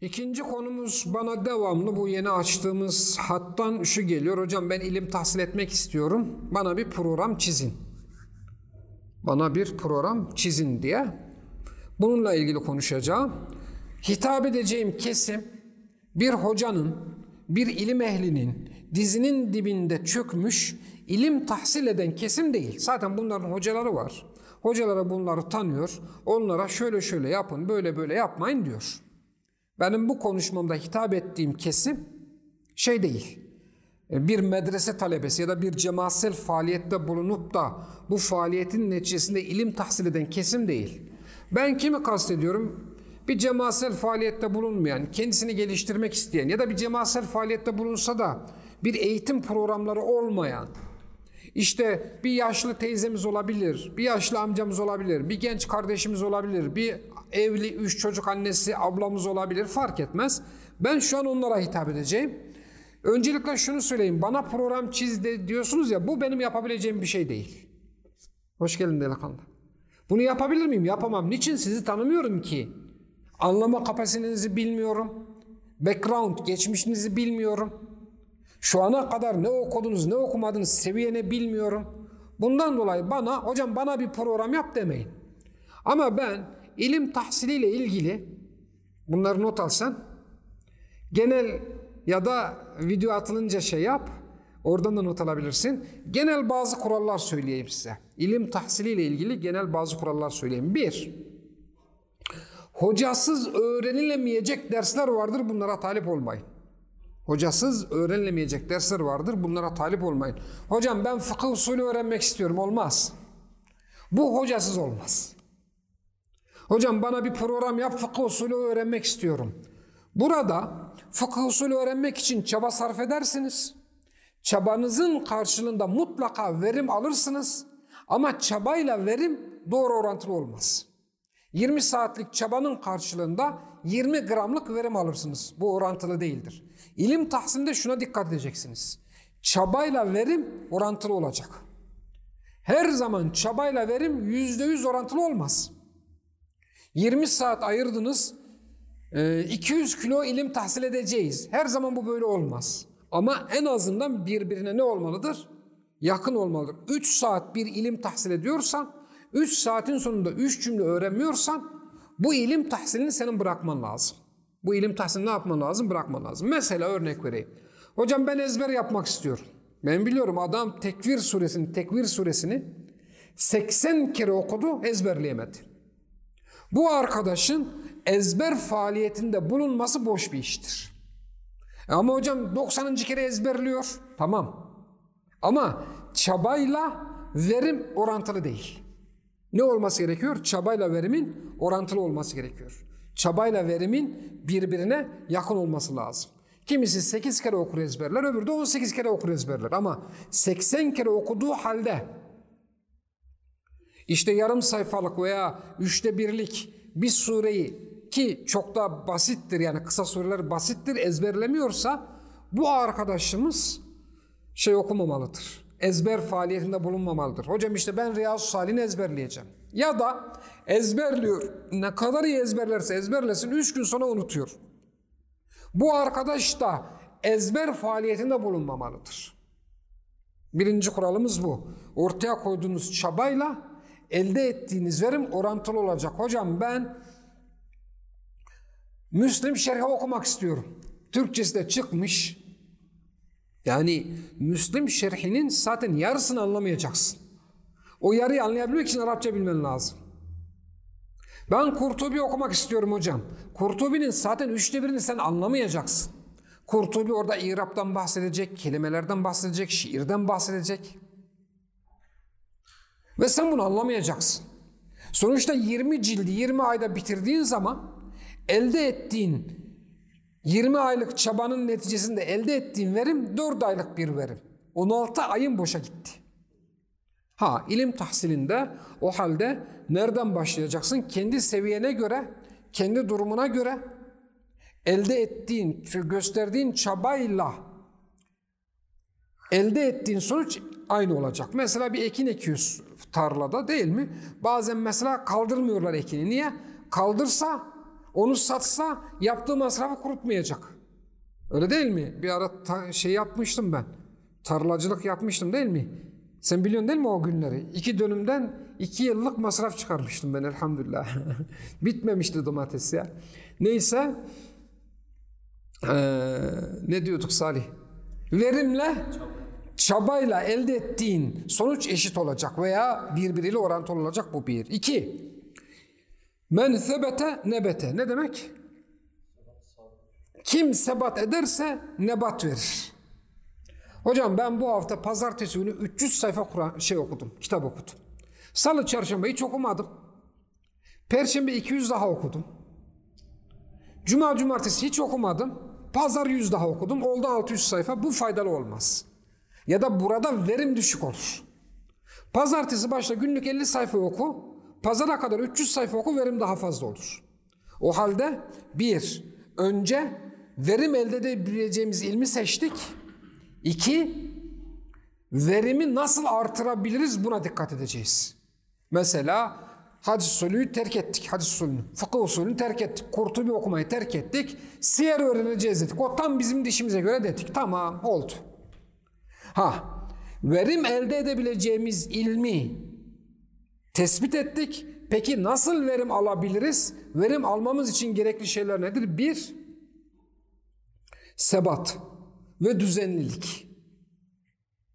İkinci konumuz bana devamlı bu yeni açtığımız hattan şu geliyor. Hocam ben ilim tahsil etmek istiyorum. Bana bir program çizin. Bana bir program çizin diye. Bununla ilgili konuşacağım. Hitap edeceğim kesim bir hocanın, bir ilim ehlinin dizinin dibinde çökmüş ilim tahsil eden kesim değil. Zaten bunların hocaları var. Hocalara bunları tanıyor. Onlara şöyle şöyle yapın, böyle böyle yapmayın diyor. Benim bu konuşmamda hitap ettiğim kesim şey değil. Bir medrese talebesi ya da bir cemaatsel faaliyette bulunup da bu faaliyetin neticesinde ilim tahsil eden kesim değil. Ben kimi kastediyorum? Bir cemaatsel faaliyette bulunmayan, kendisini geliştirmek isteyen ya da bir cemaatsel faaliyette bulunsa da bir eğitim programları olmayan, işte bir yaşlı teyzemiz olabilir, bir yaşlı amcamız olabilir, bir genç kardeşimiz olabilir, bir evli üç çocuk annesi ablamız olabilir fark etmez. Ben şu an onlara hitap edeceğim. Öncelikle şunu söyleyeyim. Bana program çiz de diyorsunuz ya bu benim yapabileceğim bir şey değil. Hoş geldin delikanlı. Bunu yapabilir miyim? Yapamam. Niçin? Sizi tanımıyorum ki. Anlama kapasitenizi bilmiyorum. Background, geçmişinizi bilmiyorum. Şu ana kadar ne okudunuz, ne okumadınız, seviyene bilmiyorum. Bundan dolayı bana, hocam bana bir program yap demeyin. Ama ben ilim tahsiliyle ilgili, bunları not alsan, genel ya da video atılınca şey yap, oradan da not alabilirsin. Genel bazı kurallar söyleyeyim size. İlim tahsiliyle ilgili genel bazı kurallar söyleyeyim. Bir, hocasız öğrenilemeyecek dersler vardır, bunlara talip olmayın. Hocasız öğrenilemeyecek dersler vardır. Bunlara talip olmayın. Hocam ben fıkıh usulü öğrenmek istiyorum. Olmaz. Bu hocasız olmaz. Hocam bana bir program yap fıkıh usulü öğrenmek istiyorum. Burada fıkıh usulü öğrenmek için çaba sarf edersiniz. Çabanızın karşılığında mutlaka verim alırsınız. Ama çabayla verim doğru orantılı olmaz. 20 saatlik çabanın karşılığında 20 gramlık verim alırsınız. Bu orantılı değildir. İlim tahsilinde şuna dikkat edeceksiniz. Çabayla verim orantılı olacak. Her zaman çabayla verim %100 orantılı olmaz. 20 saat ayırdınız, 200 kilo ilim tahsil edeceğiz. Her zaman bu böyle olmaz. Ama en azından birbirine ne olmalıdır? Yakın olmalıdır. 3 saat bir ilim tahsil ediyorsan, 3 saatin sonunda 3 cümle öğrenmiyorsan, bu ilim tahsilini senin bırakman lazım. Bu ilim tahsilini ne yapman lazım? Bırakman lazım. Mesela örnek vereyim. Hocam ben ezber yapmak istiyorum. Ben biliyorum adam Tekvir suresini, Tekvir suresini 80 kere okudu, ezberleyemedi. Bu arkadaşın ezber faaliyetinde bulunması boş bir iştir. Ama hocam 90. kere ezberliyor. Tamam. Ama çabayla verim orantılı değil. Ne olması gerekiyor? Çabayla verimin orantılı olması gerekiyor. Çabayla verimin birbirine yakın olması lazım. Kimisi 8 kere okur ezberler, öbürü de 18 kere okur ezberler. Ama 80 kere okuduğu halde işte yarım sayfalık veya üçte birlik bir sureyi ki çok da basittir yani kısa sureler basittir ezberlemiyorsa bu arkadaşımız şey okumamalıdır. Ezber faaliyetinde bulunmamalıdır. Hocam işte ben Riyazu Salih'ini ezberleyeceğim. Ya da ezberliyor. Ne kadar iyi ezberlerse ezberlesin 3 gün sonra unutuyor. Bu arkadaş da ezber faaliyetinde bulunmamalıdır. Birinci kuralımız bu. Ortaya koyduğunuz çabayla elde ettiğiniz verim orantılı olacak. Hocam ben Müslim şerhi okumak istiyorum. Türkçesi de çıkmış. Yani Müslim şerhinin zaten yarısını anlamayacaksın. O yarıyı anlayabilmek için Arapça bilmen lazım. Ben Kurtubi okumak istiyorum hocam. Kurtubi'nin zaten üçte birini sen anlamayacaksın. Kurtubi orada İrab'dan bahsedecek, kelimelerden bahsedecek, şiirden bahsedecek. Ve sen bunu anlamayacaksın. Sonuçta 20 cildi 20 ayda bitirdiğin zaman elde ettiğin 20 aylık çabanın neticesinde elde ettiğin verim 4 aylık bir verim. 16 ayın boşa gitti. Ha ilim tahsilinde o halde nereden başlayacaksın? Kendi seviyene göre, kendi durumuna göre elde ettiğin, gösterdiğin çabayla elde ettiğin sonuç aynı olacak. Mesela bir ekin ekiyoruz tarlada değil mi? Bazen mesela kaldırmıyorlar ekini. Niye? Kaldırsa Onu satsa yaptığı masrafı kurutmayacak. Öyle değil mi? Bir ara şey yapmıştım ben. Tarlacılık yapmıştım değil mi? Sen biliyorsun değil mi o günleri? İki dönümden iki yıllık masraf çıkarmıştım ben elhamdülillah. Bitmemişti domates ya. Neyse. Ee, ne diyorduk Salih? Verimle çabayla elde ettiğin sonuç eşit olacak veya birbiriyle orantılı olacak bu bir. İki. Men sebete nebete. Ne demek? Kim sebat ederse nebat verir. Hocam ben bu hafta pazartesi günü 300 sayfa Kur'an şey okudum, kitap okudum. Salı, çarşamba hiç okumadım. Perşembe 200 daha okudum. Cuma, cumartesi hiç okumadım. Pazar 100 daha okudum. Oldu 600 sayfa. Bu faydalı olmaz. Ya da burada verim düşük olur. Pazartesi başta günlük 50 sayfa oku. Pazara kadar 300 sayfa oku verim daha fazla olur. O halde bir, önce verim elde edebileceğimiz ilmi seçtik. İki, verimi nasıl artırabiliriz buna dikkat edeceğiz. Mesela hadis usulü terk ettik. Hadis usulünü, fıkıh usulünü terk ettik. Kurtubi okumayı terk ettik. Siyer öğreneceğiz dedik. O tam bizim dişimize göre dedik. Tamam oldu. Ha, verim elde edebileceğimiz ilmi tespit ettik. Peki nasıl verim alabiliriz? Verim almamız için gerekli şeyler nedir? Bir, sebat ve düzenlilik.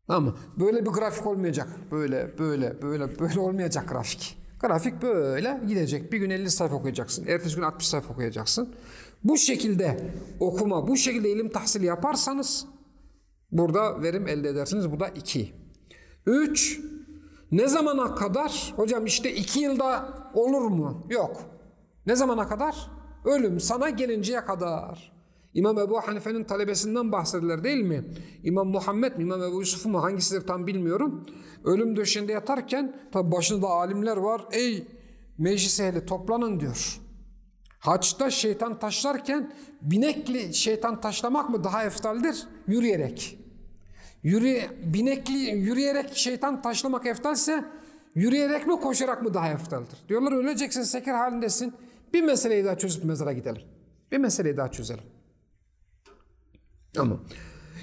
Ama böyle bir grafik olmayacak. Böyle, böyle, böyle, böyle olmayacak grafik. Grafik böyle gidecek. Bir gün 50 sayfa okuyacaksın. Ertesi gün 60 sayfa okuyacaksın. Bu şekilde okuma, bu şekilde ilim tahsili yaparsanız burada verim elde edersiniz. Bu da iki. Üç, ne zamana kadar? Hocam işte iki yılda olur mu? Yok. Ne zamana kadar? Ölüm sana gelinceye kadar. İmam Ebu Hanife'nin talebesinden bahsediler değil mi? İmam Muhammed mi, İmam Ebu Yusuf mu hangisidir tam bilmiyorum. Ölüm döşeğinde yatarken tabi başında alimler var. Ey meclis ehli toplanın diyor. Haçta şeytan taşlarken binekli şeytan taşlamak mı daha eftaldir? Yürüyerek. Yürü, binekli yürüyerek şeytan taşlamak eftalse yürüyerek mi koşarak mı daha eftaldir? Diyorlar öleceksin sekir halindesin. Bir meseleyi daha çözüp mezara gidelim. Bir meseleyi daha çözelim. Tamam.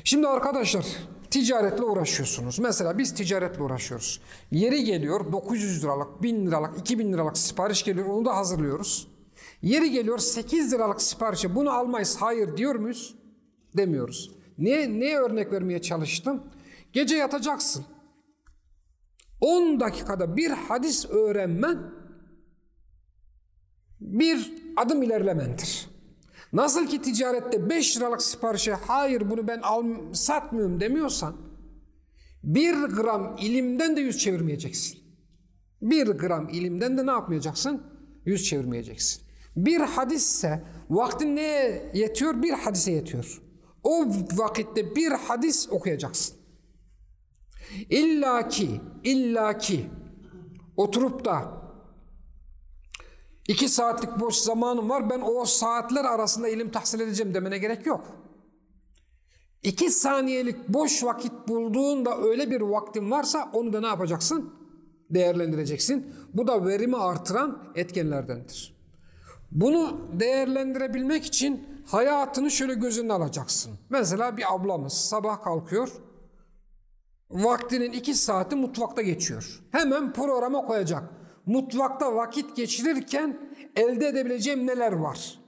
Şimdi arkadaşlar ticaretle uğraşıyorsunuz. Mesela biz ticaretle uğraşıyoruz. Yeri geliyor 900 liralık, 1000 liralık, 2000 liralık sipariş geliyor. Onu da hazırlıyoruz. Yeri geliyor 8 liralık siparişe bunu almayız hayır diyor muyuz? Demiyoruz. Ne, ne örnek vermeye çalıştım? Gece yatacaksın. 10 dakikada bir hadis öğrenmen bir adım ilerlemendir. Nasıl ki ticarette 5 liralık siparişe hayır bunu ben al, satmıyorum demiyorsan bir gram ilimden de yüz çevirmeyeceksin. Bir gram ilimden de ne yapmayacaksın? Yüz çevirmeyeceksin. Bir hadisse vaktin neye yetiyor? Bir hadise yetiyor. O vakitte bir hadis okuyacaksın. İlla ki, illa ki oturup da iki saatlik boş zamanım var ben o saatler arasında ilim tahsil edeceğim demene gerek yok. İki saniyelik boş vakit bulduğunda öyle bir vaktin varsa onu da ne yapacaksın? Değerlendireceksin. Bu da verimi artıran etkenlerdendir. Bunu değerlendirebilmek için hayatını şöyle gözüne alacaksın. Mesela bir ablamız sabah kalkıyor. Vaktinin iki saati mutfakta geçiyor. Hemen programa koyacak. Mutfakta vakit geçirirken elde edebileceğim neler var?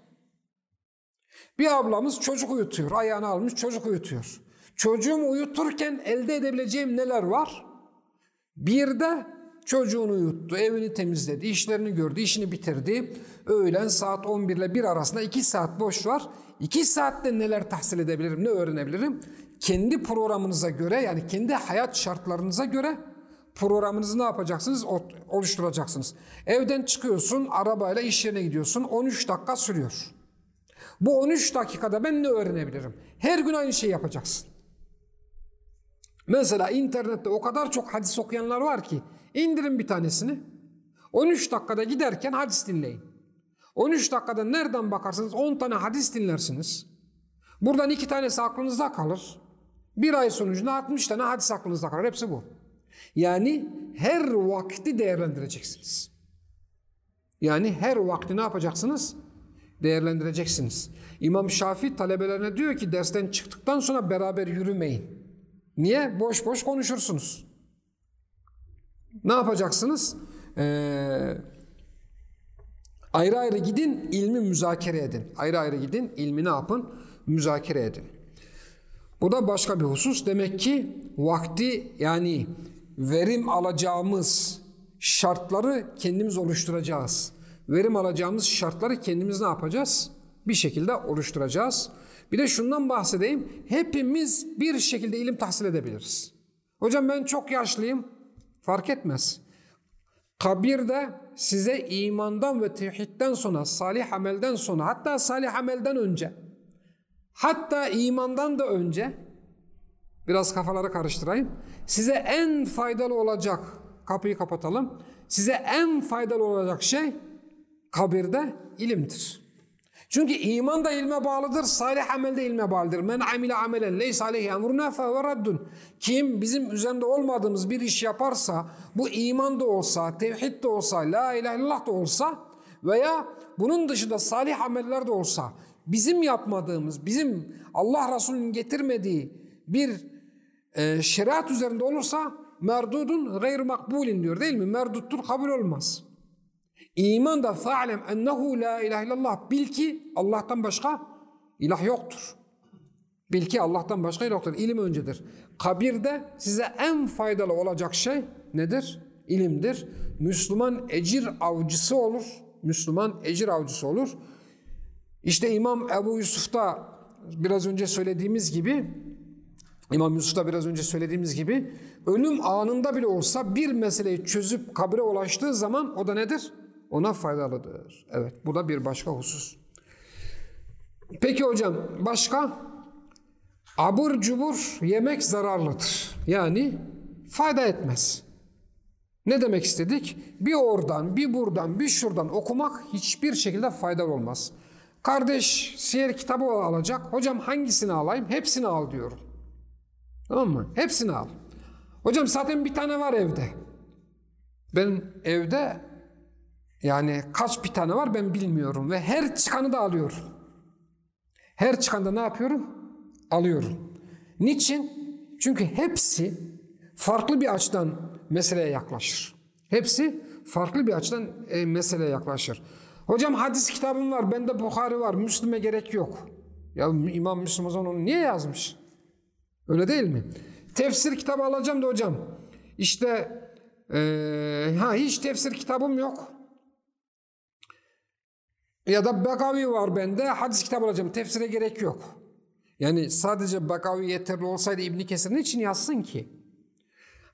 Bir ablamız çocuk uyutuyor. Ayağını almış çocuk uyutuyor. Çocuğumu uyuturken elde edebileceğim neler var? Bir de çocuğunu uyuttu, evini temizledi, işlerini gördü, işini bitirdi. Öğlen saat 11 ile 1 arasında 2 saat boş var. 2 saatte neler tahsil edebilirim, ne öğrenebilirim? Kendi programınıza göre yani kendi hayat şartlarınıza göre programınızı ne yapacaksınız? Oluşturacaksınız. Evden çıkıyorsun, arabayla iş yerine gidiyorsun. 13 dakika sürüyor. Bu 13 dakikada ben ne öğrenebilirim? Her gün aynı şeyi yapacaksın. Mesela internette o kadar çok hadis okuyanlar var ki indirin bir tanesini. 13 dakikada giderken hadis dinleyin. 13 dakikada nereden bakarsanız 10 tane hadis dinlersiniz. Buradan iki tanesi aklınızda kalır. Bir ay sonucunda 60 tane hadis aklınızda kalır. Hepsi bu. Yani her vakti değerlendireceksiniz. Yani her vakti ne yapacaksınız? değerlendireceksiniz. İmam Şafii talebelerine diyor ki dersten çıktıktan sonra beraber yürümeyin. Niye? Boş boş konuşursunuz. Ne yapacaksınız? Ee, ayrı ayrı gidin, ilmi müzakere edin. Ayrı ayrı gidin, ilmi ne yapın? Müzakere edin. Bu da başka bir husus. Demek ki vakti yani verim alacağımız şartları kendimiz oluşturacağız. Verim alacağımız şartları kendimiz ne yapacağız? Bir şekilde oluşturacağız. Bir de şundan bahsedeyim. Hepimiz bir şekilde ilim tahsil edebiliriz. Hocam ben çok yaşlıyım. Fark etmez. Kabirde size imandan ve tevhidden sonra, salih amelden sonra, hatta salih amelden önce, hatta imandan da önce, biraz kafaları karıştırayım, size en faydalı olacak, kapıyı kapatalım, size en faydalı olacak şey kabirde ilimdir. Çünkü iman da ilme bağlıdır, salih amel de ilme bağlıdır. Men amile amelen leys aleyhi emruna fehuve raddun. Kim bizim üzerinde olmadığımız bir iş yaparsa, bu iman da olsa, tevhid de olsa, la ilahe illallah da olsa veya bunun dışında salih ameller de olsa, bizim yapmadığımız, bizim Allah Resulü'nün getirmediği bir e, şeriat üzerinde olursa merdudun gayr makbulin diyor değil mi? Merduttur, kabul olmaz. İman da fa'lem ennehu la ilahe illallah. Bil ki Allah'tan başka ilah yoktur. Bil ki Allah'tan başka ilah yoktur. İlim öncedir. Kabirde size en faydalı olacak şey nedir? İlimdir. Müslüman ecir avcısı olur. Müslüman ecir avcısı olur. İşte İmam Ebu Yusuf'ta biraz önce söylediğimiz gibi İmam Yusuf'ta biraz önce söylediğimiz gibi ölüm anında bile olsa bir meseleyi çözüp kabre ulaştığı zaman o da nedir? Ona faydalıdır. Evet bu da bir başka husus. Peki hocam başka? Abur cubur yemek zararlıdır. Yani fayda etmez. Ne demek istedik? Bir oradan, bir buradan, bir şuradan okumak hiçbir şekilde faydalı olmaz. Kardeş siyer kitabı alacak. Hocam hangisini alayım? Hepsini al diyorum. Tamam mı? Hepsini al. Hocam zaten bir tane var evde. Ben evde yani kaç bir tane var ben bilmiyorum ve her çıkanı da alıyorum. Her çıkanda ne yapıyorum? Alıyorum. Niçin? Çünkü hepsi farklı bir açıdan meseleye yaklaşır. Hepsi farklı bir açıdan e, meseleye yaklaşır. Hocam hadis kitabım var, bende Bukhari var, Müslüme gerek yok. Ya İmam Müslüm o zaman onu niye yazmış? Öyle değil mi? Tefsir kitabı alacağım da hocam. İşte ee, ha hiç tefsir kitabım yok. Ya da Bakavi var bende. Hadis kitabı alacağım. Tefsire gerek yok. Yani sadece Bakavi yeterli olsaydı İbn Kesir için yazsın ki?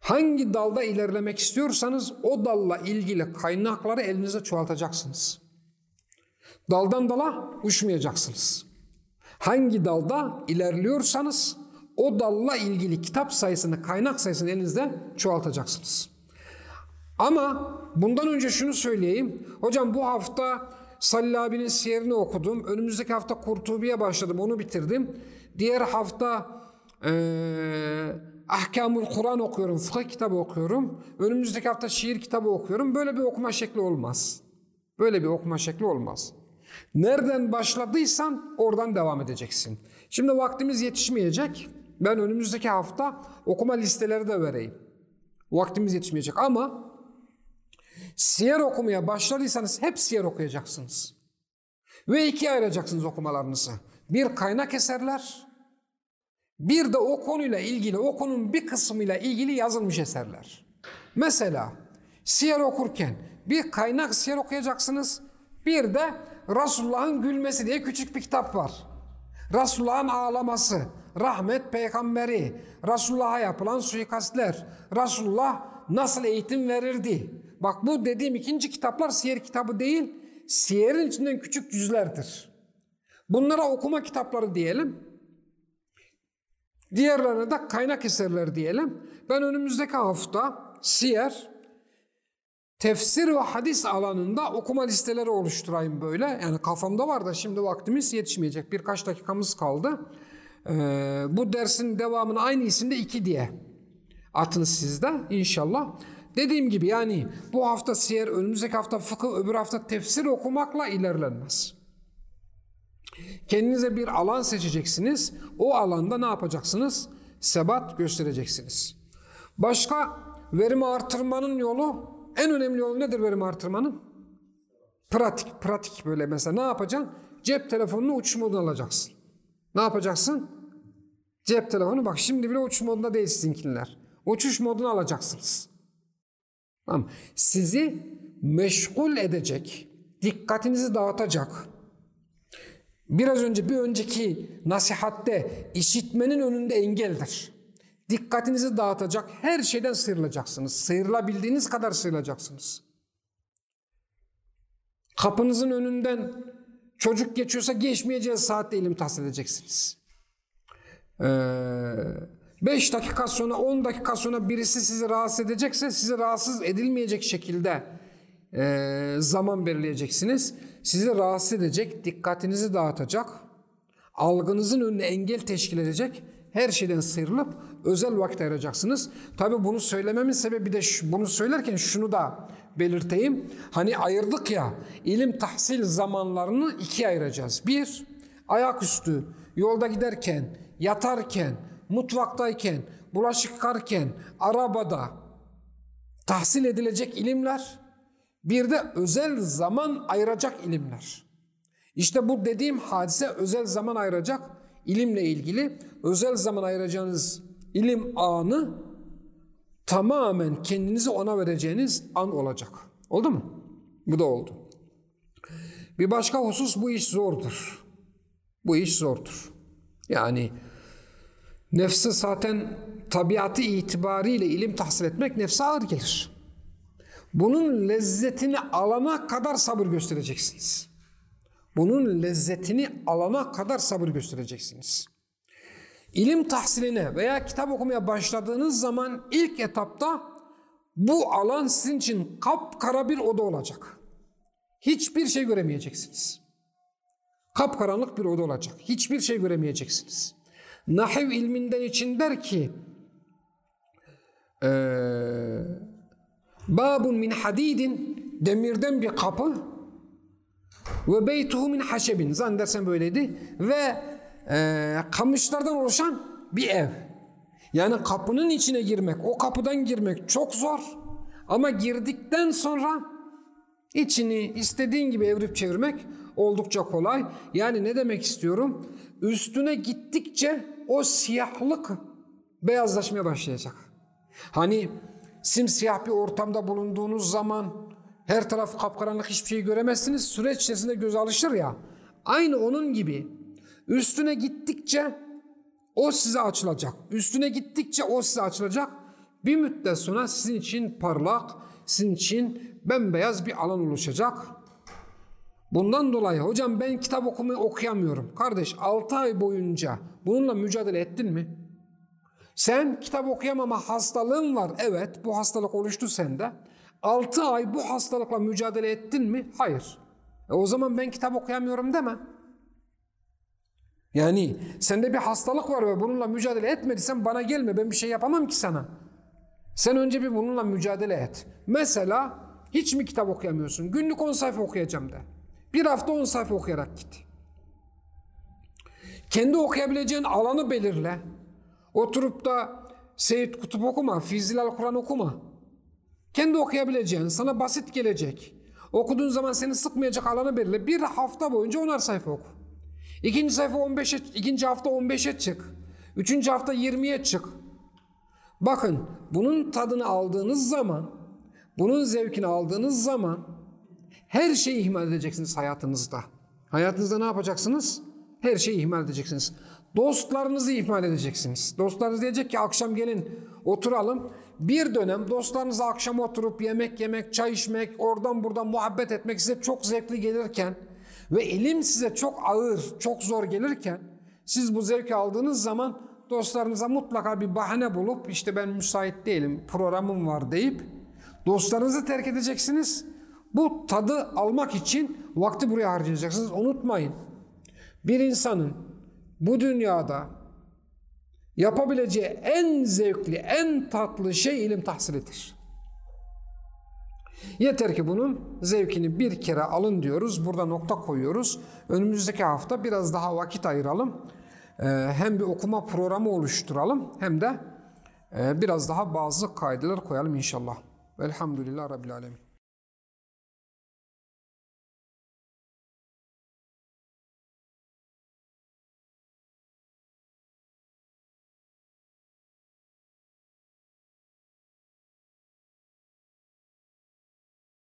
Hangi dalda ilerlemek istiyorsanız o dalla ilgili kaynakları elinize çoğaltacaksınız. Daldan dala uçmayacaksınız. Hangi dalda ilerliyorsanız o dalla ilgili kitap sayısını, kaynak sayısını elinizde çoğaltacaksınız. Ama bundan önce şunu söyleyeyim. Hocam bu hafta Salih abinin siyerini okudum. Önümüzdeki hafta Kurtubi'ye başladım, onu bitirdim. Diğer hafta e, Ahkamul Kur'an okuyorum, fıkıh kitabı okuyorum. Önümüzdeki hafta şiir kitabı okuyorum. Böyle bir okuma şekli olmaz. Böyle bir okuma şekli olmaz. Nereden başladıysan oradan devam edeceksin. Şimdi vaktimiz yetişmeyecek. Ben önümüzdeki hafta okuma listeleri de vereyim. Vaktimiz yetişmeyecek ama siyer okumaya başladıysanız hep siyer okuyacaksınız. Ve ikiye ayıracaksınız okumalarınızı. Bir kaynak eserler, bir de o konuyla ilgili, o konunun bir kısmıyla ilgili yazılmış eserler. Mesela siyer okurken bir kaynak siyer okuyacaksınız. Bir de Resulullah'ın gülmesi diye küçük bir kitap var. Resulullah'ın ağlaması, rahmet peygamberi, Resulullah'a yapılan suikastler, Resulullah nasıl eğitim verirdi. Bak bu dediğim ikinci kitaplar siyer kitabı değil, siyerin içinden küçük cüzlerdir. Bunlara okuma kitapları diyelim. Diğerlerine de kaynak eserler diyelim. Ben önümüzdeki hafta siyer, tefsir ve hadis alanında okuma listeleri oluşturayım böyle. Yani kafamda var da şimdi vaktimiz yetişmeyecek. Birkaç dakikamız kaldı. Ee, bu dersin devamını aynı isimde iki diye atın sizde inşallah. Dediğim gibi yani bu hafta siyer, önümüzdeki hafta fıkıh, öbür hafta tefsir okumakla ilerlenmez. Kendinize bir alan seçeceksiniz. O alanda ne yapacaksınız? Sebat göstereceksiniz. Başka verimi artırmanın yolu, en önemli yolu nedir verimi artırmanın? Pratik, pratik böyle mesela ne yapacaksın? Cep telefonunu uçuş moduna alacaksın. Ne yapacaksın? Cep telefonu bak şimdi bile uçuş modunda değil sizinkiler. Uçuş moduna alacaksınız. Tamam. Sizi meşgul edecek, dikkatinizi dağıtacak. Biraz önce bir önceki nasihatte işitmenin önünde engeldir. Dikkatinizi dağıtacak her şeyden sıyrılacaksınız. Sıyrılabildiğiniz kadar sıyrılacaksınız. Kapınızın önünden çocuk geçiyorsa geçmeyeceği saatte ilim tahsil edeceksiniz. 5 ee, dakika sonra 10 dakika sonra birisi sizi rahatsız edecekse sizi rahatsız edilmeyecek şekilde e, zaman belirleyeceksiniz. Sizi rahatsız edecek, dikkatinizi dağıtacak, algınızın önüne engel teşkil edecek her şeyden sıyrılıp özel vakit ayıracaksınız. Tabi bunu söylememin sebebi de şu, bunu söylerken şunu da belirteyim. Hani ayırdık ya ilim tahsil zamanlarını ikiye ayıracağız. Bir, ayaküstü yolda giderken, yatarken, mutfaktayken, bulaşık yıkarken, arabada tahsil edilecek ilimler. Bir de özel zaman ayıracak ilimler. İşte bu dediğim hadise özel zaman ayıracak ilimle ilgili özel zaman ayıracağınız ilim anı tamamen kendinizi ona vereceğiniz an olacak. Oldu mu? Bu da oldu. Bir başka husus bu iş zordur. Bu iş zordur. Yani nefsi zaten tabiatı itibariyle ilim tahsil etmek nefse ağır gelir. Bunun lezzetini alana kadar sabır göstereceksiniz. Bunun lezzetini alana kadar sabır göstereceksiniz. İlim tahsiline veya kitap okumaya başladığınız zaman ilk etapta bu alan sizin için kapkara bir oda olacak. Hiçbir şey göremeyeceksiniz. Kapkaranlık bir oda olacak. Hiçbir şey göremeyeceksiniz. Nahiv ilminden için der ki Babun min hadidin demirden bir kapı ve beytuhu min haşebin zannedersem böyleydi ve e, kamışlardan oluşan bir ev. Yani kapının içine girmek, o kapıdan girmek çok zor. Ama girdikten sonra içini istediğin gibi evrip çevirmek oldukça kolay. Yani ne demek istiyorum? Üstüne gittikçe o siyahlık beyazlaşmaya başlayacak. Hani simsiyah bir ortamda bulunduğunuz zaman her taraf kapkaranlık hiçbir şey göremezsiniz. Süreç içerisinde göz alışır ya. Aynı onun gibi üstüne gittikçe o size açılacak. Üstüne gittikçe o size açılacak. Bir müddet sonra sizin için parlak, sizin için bembeyaz bir alan oluşacak. Bundan dolayı hocam ben kitap okumayı okuyamıyorum. Kardeş 6 ay boyunca bununla mücadele ettin mi? Sen kitap okuyamama hastalığın var. Evet bu hastalık oluştu sende. 6 ay bu hastalıkla mücadele ettin mi? Hayır. E o zaman ben kitap okuyamıyorum deme. Yani sende bir hastalık var ve bununla mücadele etmediysen bana gelme ben bir şey yapamam ki sana. Sen önce bir bununla mücadele et. Mesela hiç mi kitap okuyamıyorsun? Günlük 10 sayfa okuyacağım de. Bir hafta 10 sayfa okuyarak git. Kendi okuyabileceğin alanı belirle. Oturup da Seyit Kutup okuma, Fizil Kur'an okuma. Kendi okuyabileceğin, sana basit gelecek. Okuduğun zaman seni sıkmayacak alanı belirle. Bir hafta boyunca onar sayfa oku. İkinci sayfa 15'e, ikinci hafta 15'e çık. Üçüncü hafta 20'ye çık. Bakın bunun tadını aldığınız zaman, bunun zevkini aldığınız zaman her şeyi ihmal edeceksiniz hayatınızda. Hayatınızda ne yapacaksınız? Her şeyi ihmal edeceksiniz. Dostlarınızı ihmal edeceksiniz. Dostlarınız diyecek ki akşam gelin oturalım. Bir dönem dostlarınızla akşam oturup yemek yemek, çay içmek, oradan buradan muhabbet etmek size çok zevkli gelirken ve ilim size çok ağır, çok zor gelirken siz bu zevki aldığınız zaman dostlarınıza mutlaka bir bahane bulup işte ben müsait değilim, programım var deyip dostlarınızı terk edeceksiniz. Bu tadı almak için vakti buraya harcayacaksınız. Unutmayın. Bir insanın bu dünyada yapabileceği en zevkli, en tatlı şey ilim tahsilidir. Yeter ki bunun zevkini bir kere alın diyoruz. Burada nokta koyuyoruz. Önümüzdeki hafta biraz daha vakit ayıralım. Ee, hem bir okuma programı oluşturalım hem de e, biraz daha bazı kaideler koyalım inşallah. Velhamdülillah Rabbil Alemin.